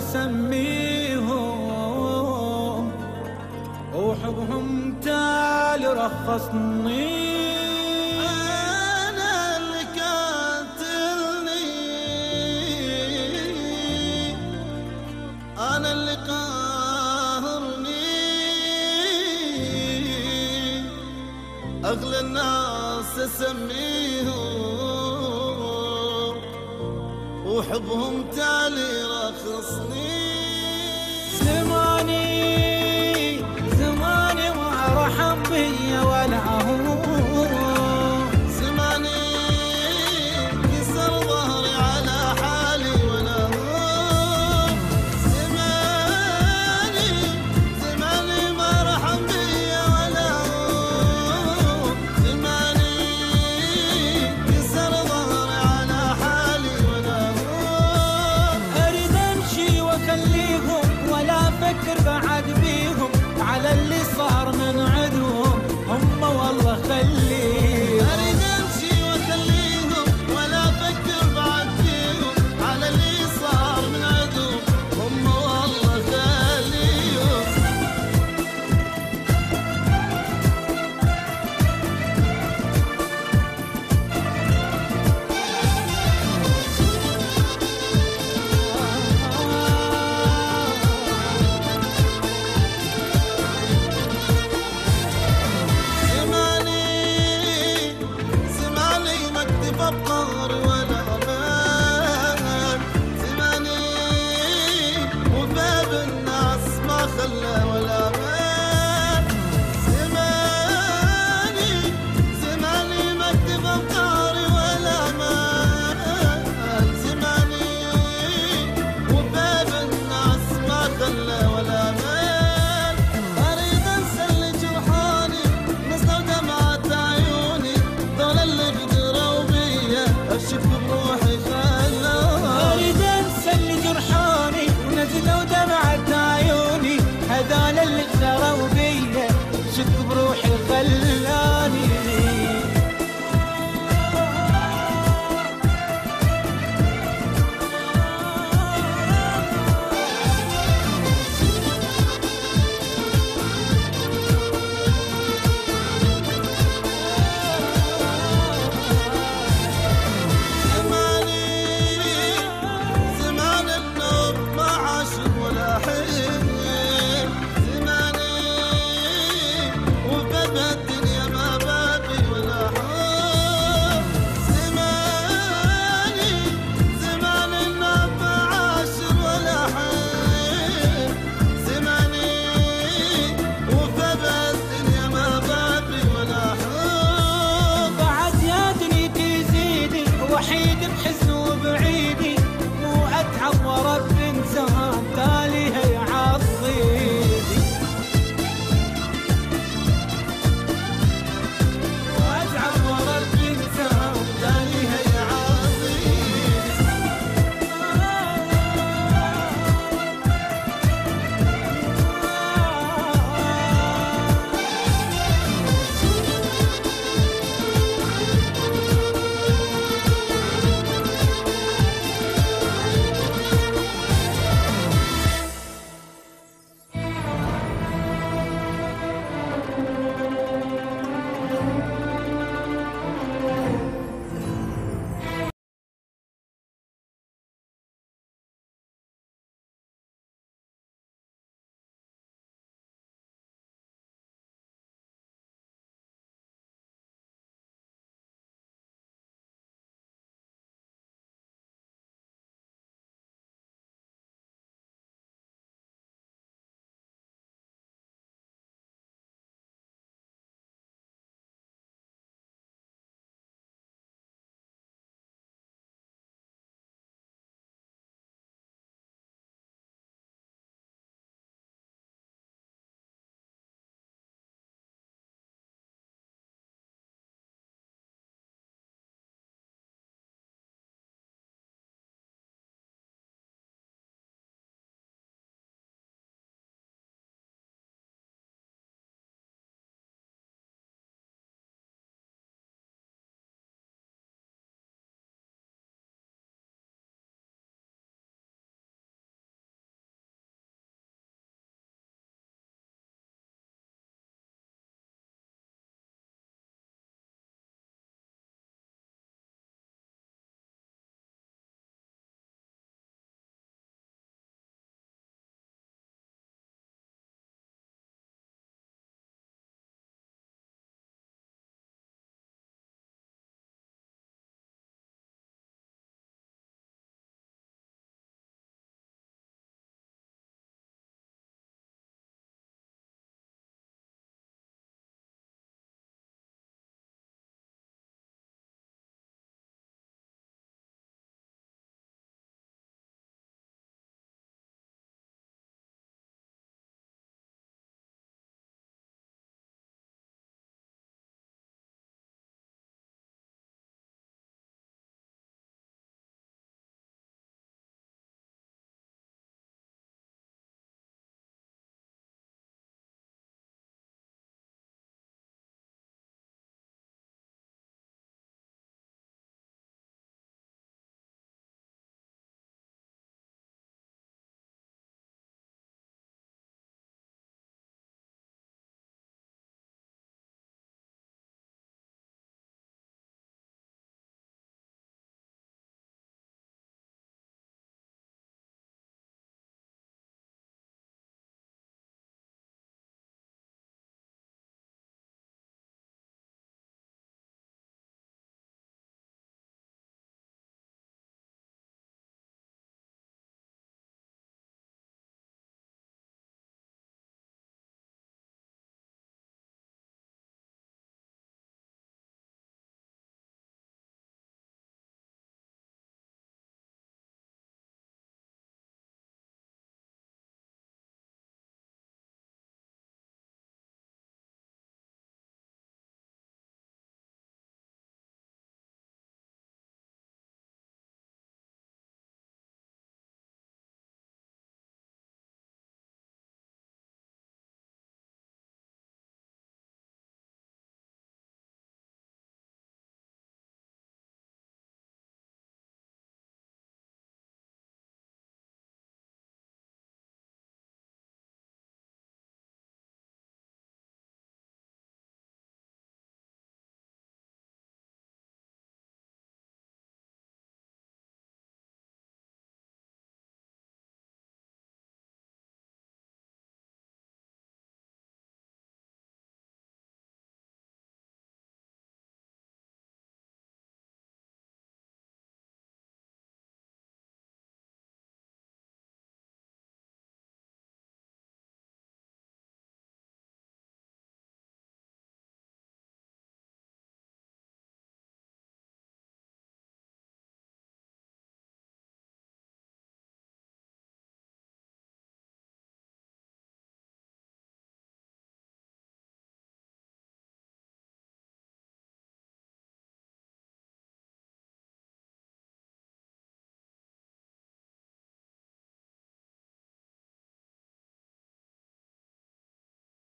اسميهم وحبهم تالي رخصني. أنا اللي قاتلني أنا اللي قاهرني. أغلى الناس أسميهم وحبهم تالي رخصني. زماني على اللي